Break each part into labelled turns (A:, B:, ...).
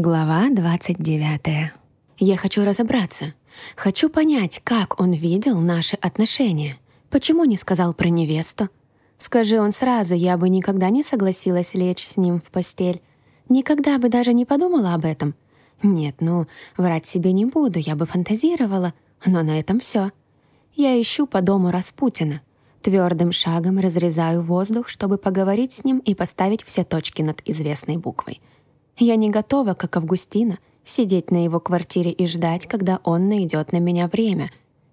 A: Глава 29. Я хочу разобраться. Хочу понять, как он видел наши отношения. Почему не сказал про невесту? Скажи он сразу, я бы никогда не согласилась лечь с ним в постель. Никогда бы даже не подумала об этом. Нет, ну, врать себе не буду, я бы фантазировала. Но на этом все. Я ищу по дому Распутина. Твердым шагом разрезаю воздух, чтобы поговорить с ним и поставить все точки над известной буквой. Я не готова, как Августина, сидеть на его квартире и ждать, когда он найдет на меня время.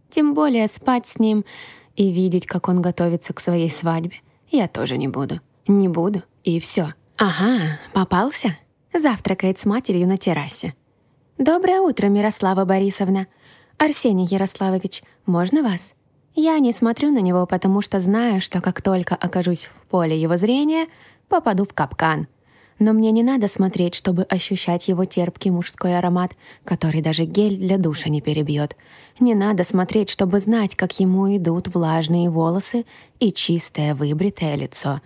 A: Тем более спать с ним и видеть, как он готовится к своей свадьбе, я тоже не буду. Не буду, и все. Ага, попался. Завтракает с матерью на террасе. «Доброе утро, Мирослава Борисовна. Арсений Ярославович, можно вас?» Я не смотрю на него, потому что знаю, что как только окажусь в поле его зрения, попаду в капкан. Но мне не надо смотреть, чтобы ощущать его терпкий мужской аромат, который даже гель для душа не перебьет. Не надо смотреть, чтобы знать, как ему идут влажные волосы и чистое выбритое лицо.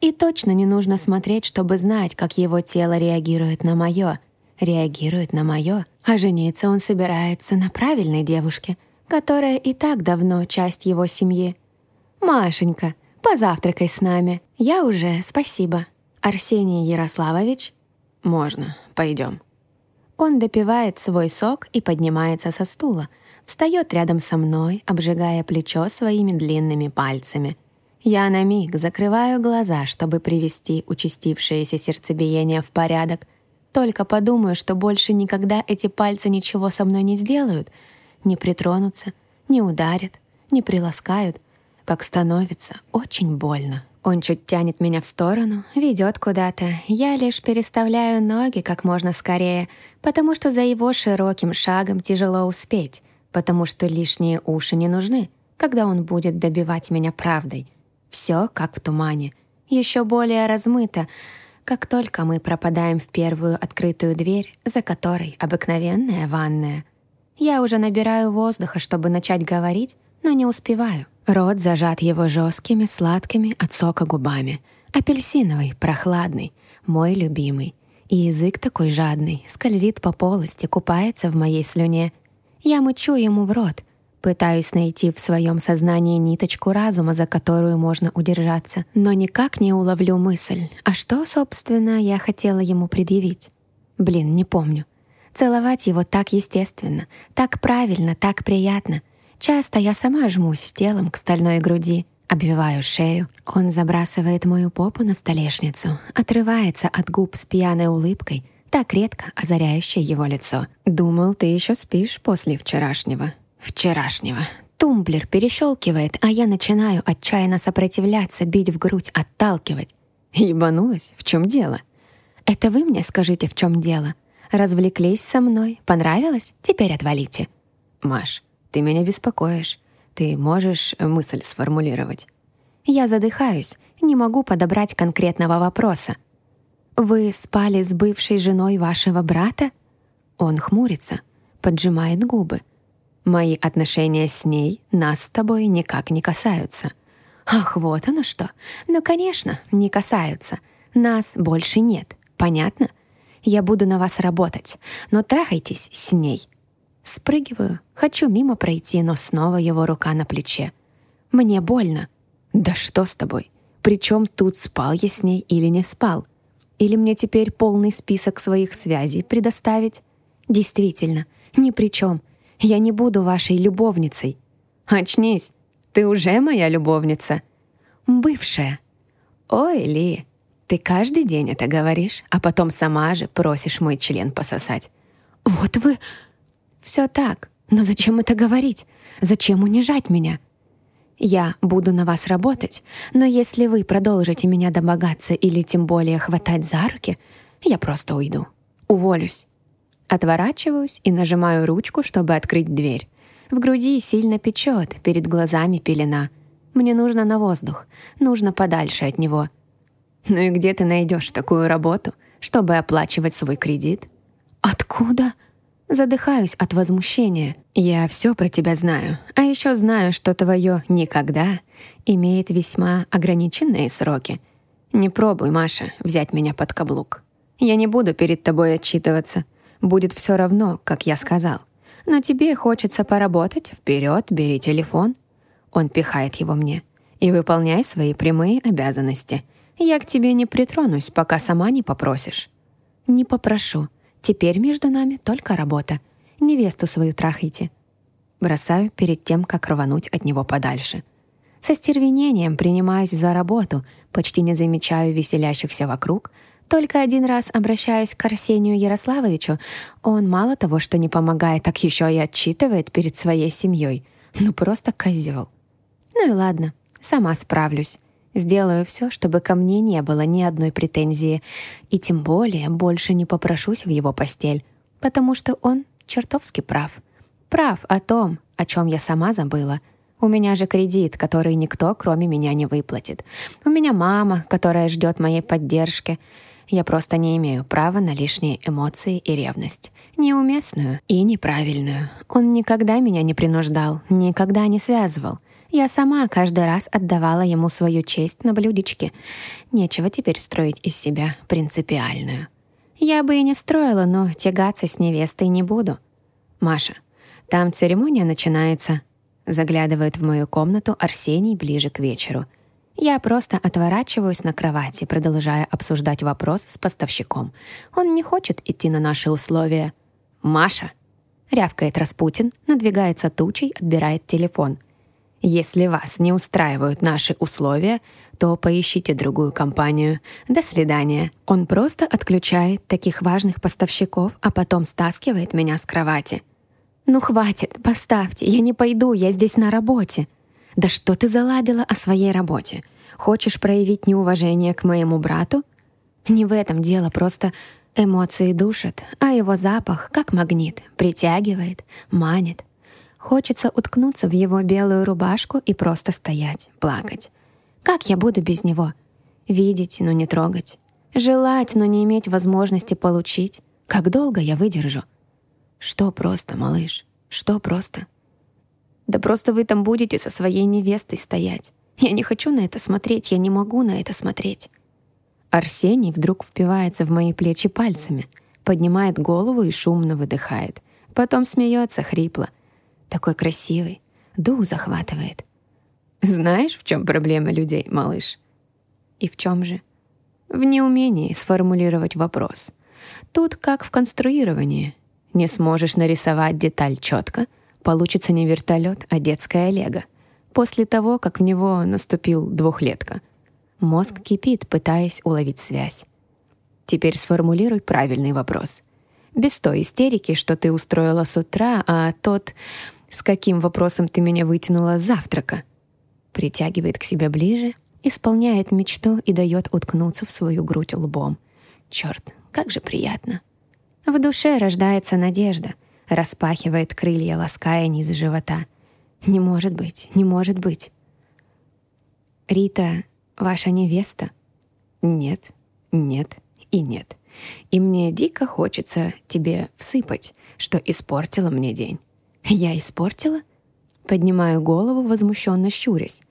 A: И точно не нужно смотреть, чтобы знать, как его тело реагирует на мое. Реагирует на мое. А жениться он собирается на правильной девушке — которая и так давно часть его семьи. «Машенька, позавтракай с нами. Я уже, спасибо. Арсений Ярославович?» «Можно, пойдем». Он допивает свой сок и поднимается со стула, встает рядом со мной, обжигая плечо своими длинными пальцами. Я на миг закрываю глаза, чтобы привести участившееся сердцебиение в порядок. Только подумаю, что больше никогда эти пальцы ничего со мной не сделают — не притронутся, не ударят, не приласкают, как становится очень больно. Он чуть тянет меня в сторону, ведет куда-то. Я лишь переставляю ноги как можно скорее, потому что за его широким шагом тяжело успеть, потому что лишние уши не нужны, когда он будет добивать меня правдой. Все как в тумане, еще более размыто, как только мы пропадаем в первую открытую дверь, за которой обыкновенная ванная — я уже набираю воздуха, чтобы начать говорить, но не успеваю. Рот зажат его жесткими, сладкими от сока губами. Апельсиновый, прохладный, мой любимый. И язык такой жадный, скользит по полости, купается в моей слюне. Я мычу ему в рот, пытаюсь найти в своем сознании ниточку разума, за которую можно удержаться, но никак не уловлю мысль. А что, собственно, я хотела ему предъявить? Блин, не помню. Целовать его так естественно, так правильно, так приятно. Часто я сама жмусь телом к стальной груди, обвиваю шею. Он забрасывает мою попу на столешницу, отрывается от губ с пьяной улыбкой, так редко озаряющей его лицо. «Думал, ты еще спишь после вчерашнего». «Вчерашнего». Тумблер перещелкивает, а я начинаю отчаянно сопротивляться, бить в грудь, отталкивать. Ебанулась? В чем дело? Это вы мне скажите, в чем дело? Развлеклись со мной? Понравилось? Теперь отвалите. Маш, ты меня беспокоишь. Ты можешь мысль сформулировать? Я задыхаюсь, не могу подобрать конкретного вопроса. «Вы спали с бывшей женой вашего брата?» Он хмурится, поджимает губы. «Мои отношения с ней нас с тобой никак не касаются». «Ах, вот оно что! Ну, конечно, не касаются. Нас больше нет. Понятно?» Я буду на вас работать, но трахайтесь с ней. Спрыгиваю, хочу мимо пройти, но снова его рука на плече. Мне больно. Да что с тобой? Причем тут спал я с ней или не спал? Или мне теперь полный список своих связей предоставить? Действительно, ни при чем. Я не буду вашей любовницей. Очнись, ты уже моя любовница. Бывшая. Ой, Ли, ты каждый день это говоришь, а потом сама же просишь мой член пососать. Вот вы... Все так. Но зачем это говорить? Зачем унижать меня? Я буду на вас работать, но если вы продолжите меня домогаться или тем более хватать за руки, я просто уйду. Уволюсь. Отворачиваюсь и нажимаю ручку, чтобы открыть дверь. В груди сильно печет, перед глазами пелена. Мне нужно на воздух, нужно подальше от него — ну и где ты найдешь такую работу, чтобы оплачивать свой кредит? Откуда? Задыхаюсь от возмущения. Я все про тебя знаю, а еще знаю, что твое «никогда» имеет весьма ограниченные сроки. Не пробуй, Маша, взять меня под каблук. Я не буду перед тобой отчитываться. Будет все равно, как я сказал. Но тебе хочется поработать? Вперед, бери телефон. Он пихает его мне. И выполняй свои прямые обязанности. Я к тебе не притронусь, пока сама не попросишь. Не попрошу. Теперь между нами только работа. Невесту свою трахайте. Бросаю перед тем, как рвануть от него подальше. Со стервенением принимаюсь за работу, почти не замечаю веселящихся вокруг, только один раз обращаюсь к Арсению Ярославовичу. Он мало того, что не помогает, так еще и отчитывает перед своей семьей. Ну просто козел. Ну и ладно, сама справлюсь. Сделаю все, чтобы ко мне не было ни одной претензии. И тем более больше не попрошусь в его постель, потому что он чертовски прав. Прав о том, о чем я сама забыла. У меня же кредит, который никто, кроме меня, не выплатит. У меня мама, которая ждет моей поддержки. Я просто не имею права на лишние эмоции и ревность. Неуместную и неправильную. Он никогда меня не принуждал, никогда не связывал. Я сама каждый раз отдавала ему свою честь на блюдечке. Нечего теперь строить из себя принципиальную. Я бы и не строила, но тягаться с невестой не буду. Маша, там церемония начинается. Заглядывает в мою комнату Арсений ближе к вечеру — я просто отворачиваюсь на кровати, продолжая обсуждать вопрос с поставщиком. Он не хочет идти на наши условия. «Маша!» — рявкает Распутин, надвигается тучей, отбирает телефон. «Если вас не устраивают наши условия, то поищите другую компанию. До свидания». Он просто отключает таких важных поставщиков, а потом стаскивает меня с кровати. «Ну хватит, поставьте, я не пойду, я здесь на работе». «Да что ты заладила о своей работе? Хочешь проявить неуважение к моему брату?» «Не в этом дело, просто эмоции душат, а его запах, как магнит, притягивает, манит. Хочется уткнуться в его белую рубашку и просто стоять, плакать. Как я буду без него? Видеть, но не трогать. Желать, но не иметь возможности получить. Как долго я выдержу? Что просто, малыш? Что просто? Да просто вы там будете со своей невестой стоять. Я не хочу на это смотреть, я не могу на это смотреть. Арсений вдруг впивается в мои плечи пальцами, поднимает голову и шумно выдыхает. Потом смеется хрипло. Такой красивый, дух захватывает. Знаешь, в чем проблема людей, малыш? И в чем же? В неумении сформулировать вопрос. Тут как в конструировании. Не сможешь нарисовать деталь четко — получится не вертолет, а детская лего. После того, как в него наступил двухлетка. Мозг кипит, пытаясь уловить связь. Теперь сформулируй правильный вопрос. Без той истерики, что ты устроила с утра, а тот, с каким вопросом ты меня вытянула с завтрака. Притягивает к себе ближе, исполняет мечту и дает уткнуться в свою грудь лбом. Черт, как же приятно. В душе рождается надежда, распахивает крылья, лаская низ живота. «Не может быть, не может быть!» «Рита, ваша невеста?» «Нет, нет и нет. И мне дико хочется тебе всыпать, что испортила мне день». «Я испортила?» Поднимаю голову, возмущенно щурясь.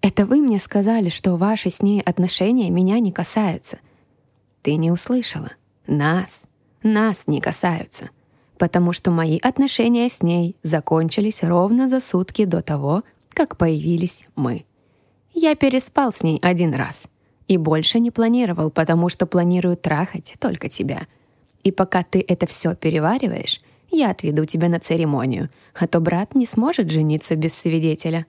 A: «Это вы мне сказали, что ваши с ней отношения меня не касаются». «Ты не услышала. Нас, нас не касаются потому что мои отношения с ней закончились ровно за сутки до того, как появились мы. Я переспал с ней один раз и больше не планировал, потому что планирую трахать только тебя. И пока ты это все перевариваешь, я отведу тебя на церемонию, а то брат не сможет жениться без свидетеля.